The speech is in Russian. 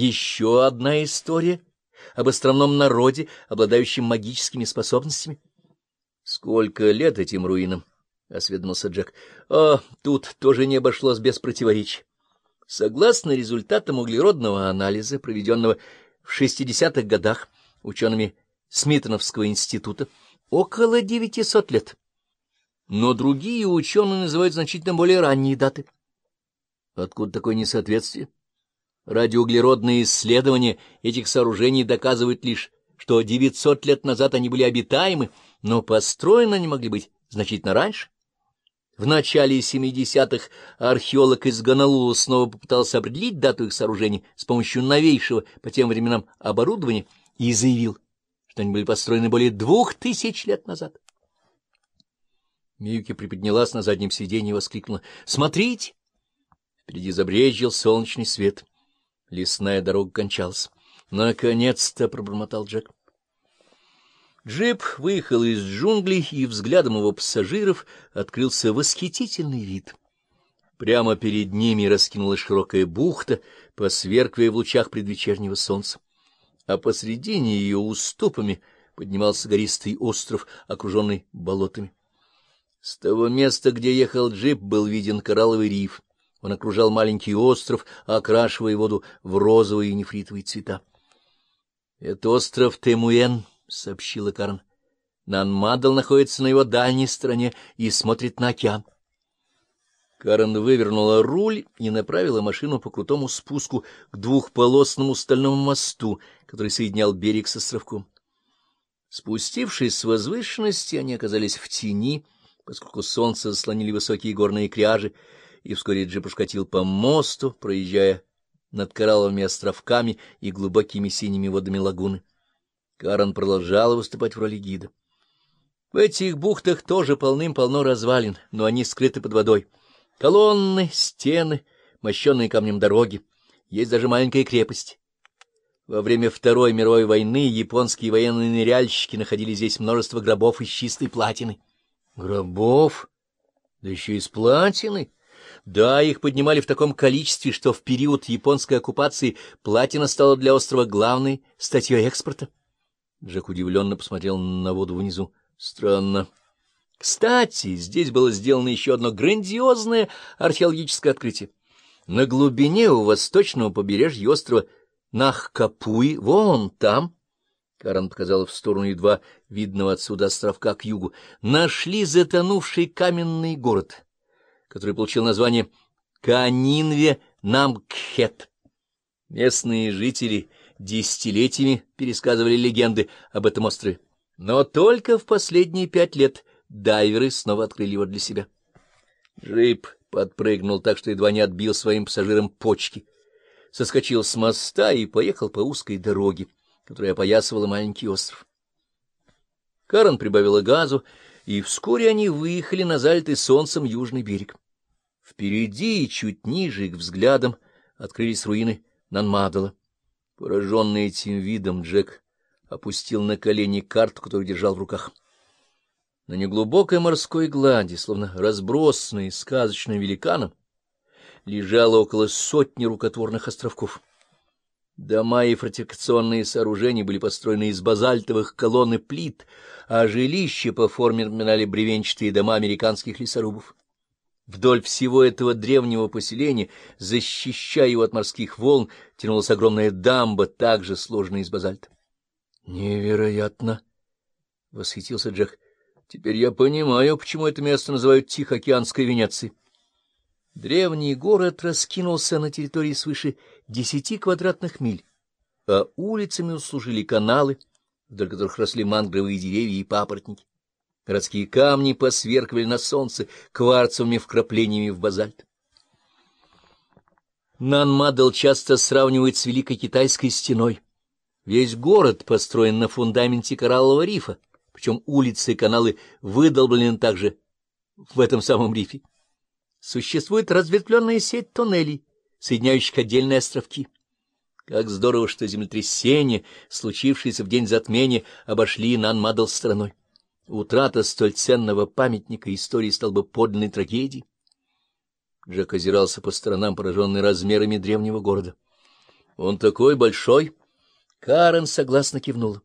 еще одна история об островном народе, обладающем магическими способностями. — Сколько лет этим руинам? — осведомился Джек. — А, тут тоже не обошлось без противоречий. Согласно результатам углеродного анализа, проведенного в 60-х годах учеными Смитоновского института, около 900 лет. Но другие ученые называют значительно более ранние даты. Откуда такое несоответствие? Радиоуглеродные исследования этих сооружений доказывают лишь, что 900 лет назад они были обитаемы, но построены они могли быть значительно раньше. В начале 70-х археолог из Гонолулу снова попытался определить дату их сооружений с помощью новейшего по тем временам оборудования и заявил, что они были построены более двух тысяч лет назад. Миюки приподнялась на заднем сиденье и воскликнула. — Смотрите! Впереди забрезжил солнечный свет. Лесная дорога кончалась. — Наконец-то! — пробормотал Джек. Джип выехал из джунглей, и взглядом его пассажиров открылся восхитительный вид. Прямо перед ними раскинулась широкая бухта, посверкивая в лучах предвечернего солнца. А посредине ее уступами поднимался гористый остров, окруженный болотами. С того места, где ехал джип, был виден коралловый риф. Он окружал маленький остров, окрашивая воду в розовые и нефритовые цвета. — Это остров Темуэн, — сообщила Карн. Нанмадл находится на его дальней стороне и смотрит на океан. Карен вывернула руль и направила машину по крутому спуску к двухполосному стальному мосту, который соединял берег с островком. Спустившись с возвышенности, они оказались в тени, поскольку солнце заслонили высокие горные кряжи, и вскоре джип ушкатил по мосту, проезжая над коралловыми островками и глубокими синими водами лагуны. Карен продолжала выступать в роли гида. В этих бухтах тоже полным-полно развалин, но они скрыты под водой. Колонны, стены, мощенные камнем дороги. Есть даже маленькая крепость. Во время Второй мировой войны японские военные ныряльщики находили здесь множество гробов из чистой платины. Гробов? Да еще из платины? Да, их поднимали в таком количестве, что в период японской оккупации платина стала для острова главной статьей экспорта. Джек удивленно посмотрел на воду внизу. Странно. Кстати, здесь было сделано еще одно грандиозное археологическое открытие. На глубине у восточного побережья острова Нахкапуи, вон там, Карен показала в сторону едва видного отсюда островка к югу, нашли затонувший каменный город, который получил название Канинве-Намкхет. Местные жители десятилетиями пересказывали легенды об этом острове. Но только в последние пять лет дайверы снова открыли его для себя. Джип подпрыгнул так, что едва не отбил своим пассажирам почки. Соскочил с моста и поехал по узкой дороге, которая опоясывала маленький остров. Карен прибавила газу, и вскоре они выехали на залитый солнцем южный берег. Впереди и чуть ниже их взглядом открылись руины Нанмадала. Пораженный этим видом, Джек опустил на колени карту, которую держал в руках. На неглубокой морской глади, словно разбросанной сказочным великаном, лежало около сотни рукотворных островков. Дома и фортификационные сооружения были построены из базальтовых колонн и плит, а жилища по форме напоминали бревенчатые дома американских лесорубов. Вдоль всего этого древнего поселения, защищая его от морских волн, тянулась огромная дамба, также сложная из базальта. — Невероятно! — восхитился Джек. — Теперь я понимаю, почему это место называют Тихоокеанской Венецией. Древний город раскинулся на территории свыше десяти квадратных миль, а улицами услужили каналы, вдоль которых росли мангровые деревья и папоротники. Городские камни посверкивали на солнце кварцевыми вкраплениями в базальт. Нанмадл часто сравнивает с Великой Китайской стеной. Весь город построен на фундаменте кораллового рифа, причем улицы и каналы выдолблены также в этом самом рифе. Существует разветвленная сеть тоннелей, соединяющих отдельные островки. Как здорово, что землетрясения, случившиеся в день затмения, обошли Нанмадл стороной. Утрата столь ценного памятника истории стал бы подлинной трагедией. Джек озирался по сторонам, пораженный размерами древнего города. Он такой большой. Карен согласно кивнула.